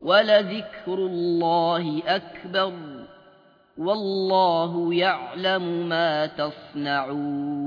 ولذكر الله أكبر والله يعلم ما تصنعون